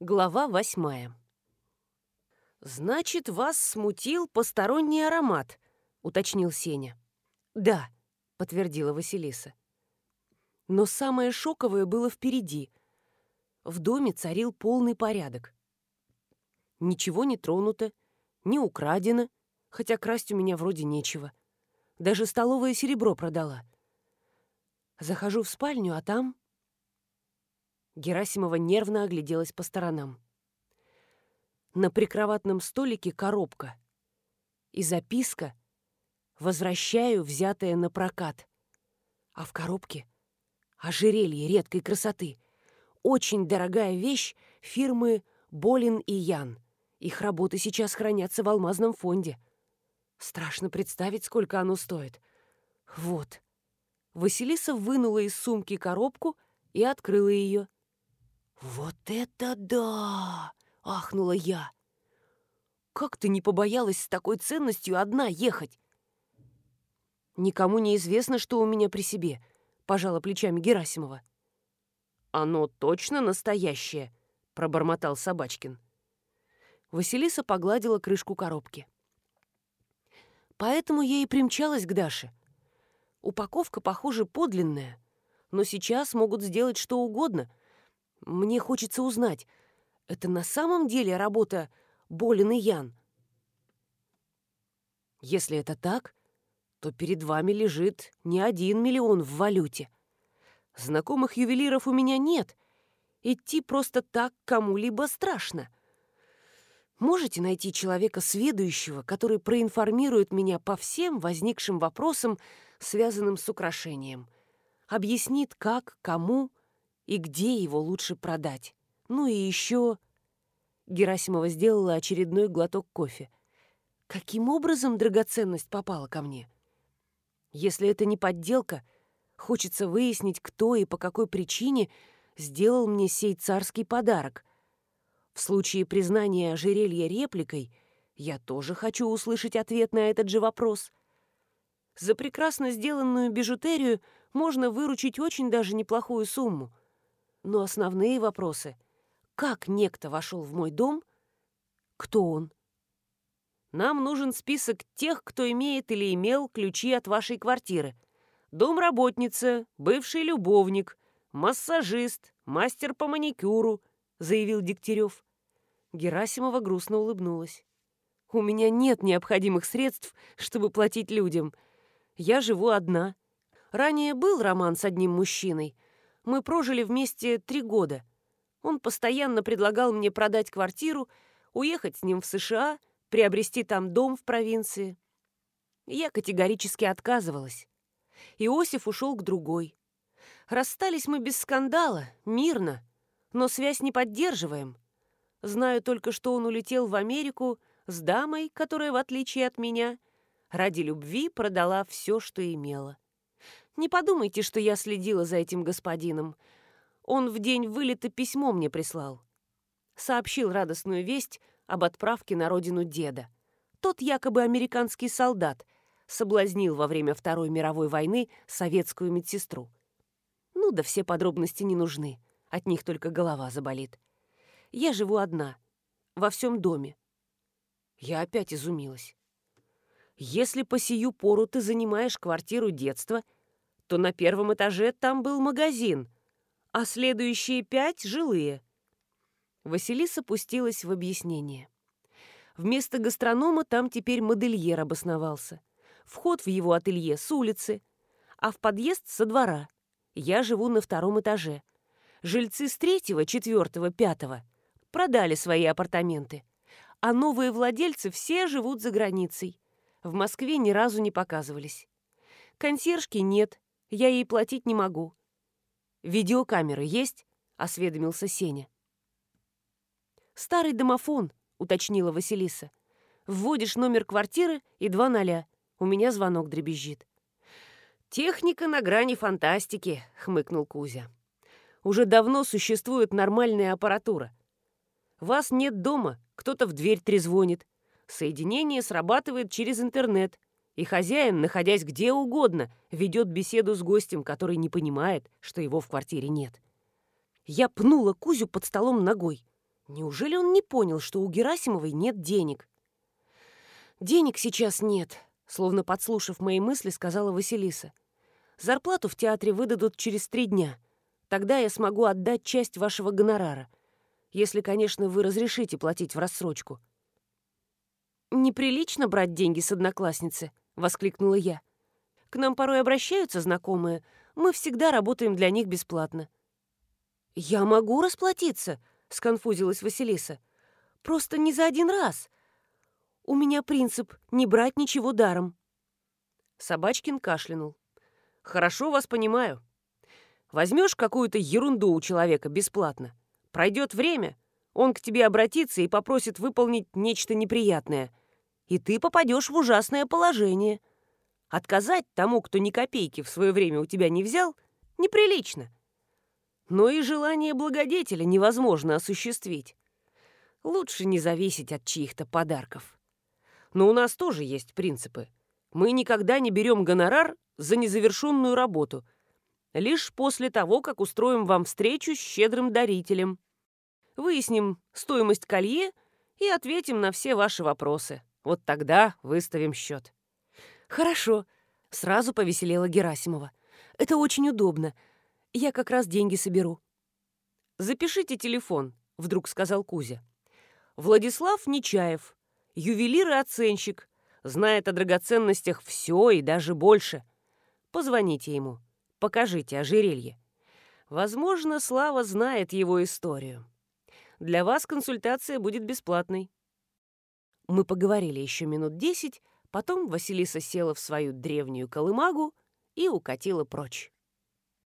Глава восьмая. «Значит, вас смутил посторонний аромат», — уточнил Сеня. «Да», — подтвердила Василиса. Но самое шоковое было впереди. В доме царил полный порядок. Ничего не тронуто, не украдено, хотя красть у меня вроде нечего. Даже столовое серебро продала. Захожу в спальню, а там Герасимова нервно огляделась по сторонам. На прикроватном столике коробка. И записка «Возвращаю взятое на прокат». А в коробке ожерелье редкой красоты. Очень дорогая вещь фирмы «Болин и Ян». Их работы сейчас хранятся в алмазном фонде. Страшно представить, сколько оно стоит. Вот. Василиса вынула из сумки коробку и открыла ее. «Вот это да!» — ахнула я. «Как ты не побоялась с такой ценностью одна ехать?» «Никому не известно, что у меня при себе», — пожала плечами Герасимова. «Оно точно настоящее», — пробормотал Собачкин. Василиса погладила крышку коробки. Поэтому я и примчалась к Даше. Упаковка, похоже, подлинная, но сейчас могут сделать что угодно — мне хочется узнать, это на самом деле работа Болин и Ян? Если это так, то перед вами лежит не один миллион в валюте. Знакомых ювелиров у меня нет. Идти просто так кому-либо страшно. Можете найти человека сведущего, который проинформирует меня по всем возникшим вопросам, связанным с украшением. Объяснит, как, кому и где его лучше продать. Ну и еще... Герасимова сделала очередной глоток кофе. Каким образом драгоценность попала ко мне? Если это не подделка, хочется выяснить, кто и по какой причине сделал мне сей царский подарок. В случае признания ожерелья репликой я тоже хочу услышать ответ на этот же вопрос. За прекрасно сделанную бижутерию можно выручить очень даже неплохую сумму — но основные вопросы — как некто вошел в мой дом, кто он? Нам нужен список тех, кто имеет или имел ключи от вашей квартиры. Домработница, бывший любовник, массажист, мастер по маникюру, заявил Дегтярев. Герасимова грустно улыбнулась. У меня нет необходимых средств, чтобы платить людям. Я живу одна. Ранее был роман с одним мужчиной, мы прожили вместе три года. Он постоянно предлагал мне продать квартиру, уехать с ним в США, приобрести там дом в провинции. Я категорически отказывалась. Иосиф ушел к другой. Расстались мы без скандала, мирно, но связь не поддерживаем. Знаю только, что он улетел в Америку с дамой, которая, в отличие от меня, ради любви продала все, что имела. Не подумайте, что я следила за этим господином. Он в день вылета письмо мне прислал. Сообщил радостную весть об отправке на родину деда. Тот якобы американский солдат соблазнил во время Второй мировой войны советскую медсестру. Ну да все подробности не нужны, от них только голова заболит. Я живу одна, во всем доме. Я опять изумилась. Если по сию пору ты занимаешь квартиру детства — то на первом этаже там был магазин, а следующие пять — жилые. Василиса пустилась в объяснение. Вместо гастронома там теперь модельер обосновался. Вход в его ателье с улицы, а в подъезд со двора. Я живу на втором этаже. Жильцы с третьего, четвертого, пятого продали свои апартаменты, а новые владельцы все живут за границей. В Москве ни разу не показывались. Консьержки нет, я ей платить не могу. Видеокамеры есть? осведомился Сеня. Старый домофон, уточнила Василиса. Вводишь номер квартиры и два ноля. У меня звонок дребезжит. «Техника на грани фантастики», — хмыкнул Кузя. «Уже давно существует нормальная аппаратура. Вас нет дома, кто-то в дверь трезвонит. Соединение срабатывает через интернет и хозяин, находясь где угодно, ведет беседу с гостем, который не понимает, что его в квартире нет. Я пнула Кузю под столом ногой. Неужели он не понял, что у Герасимовой нет денег? «Денег сейчас нет», — словно подслушав мои мысли, сказала Василиса. «Зарплату в театре выдадут через три дня. Тогда я смогу отдать часть вашего гонорара. Если, конечно, вы разрешите платить в рассрочку». «Неприлично брать деньги с одноклассницы», — воскликнула я. «К нам порой обращаются знакомые. Мы всегда работаем для них бесплатно». «Я могу расплатиться», — сконфузилась Василиса. «Просто не за один раз. У меня принцип не брать ничего даром». Собачкин кашлянул. «Хорошо вас понимаю. Возьмешь какую-то ерунду у человека бесплатно. Пройдет время, он к тебе обратится и попросит выполнить нечто неприятное. И ты попадешь в ужасное положение. Отказать тому, кто ни копейки в свое время у тебя не взял, неприлично. Но и желание благодетеля невозможно осуществить. Лучше не зависеть от чьих-то подарков. Но у нас тоже есть принципы. Мы никогда не берем гонорар за незавершенную работу, лишь после того, как устроим вам встречу с щедрым дарителем. Выясним стоимость колье и ответим на все ваши вопросы. Вот тогда выставим счет. Хорошо, сразу повеселела Герасимова. Это очень удобно. Я как раз деньги соберу. Запишите телефон, вдруг сказал Кузя. Владислав Нечаев, ювелир и оценщик, знает о драгоценностях все и даже больше. Позвоните ему, покажите ожерелье. Возможно, Слава знает его историю. Для вас консультация будет бесплатной. Мы поговорили еще минут десять, потом Василиса села в свою древнюю колымагу и укатила прочь.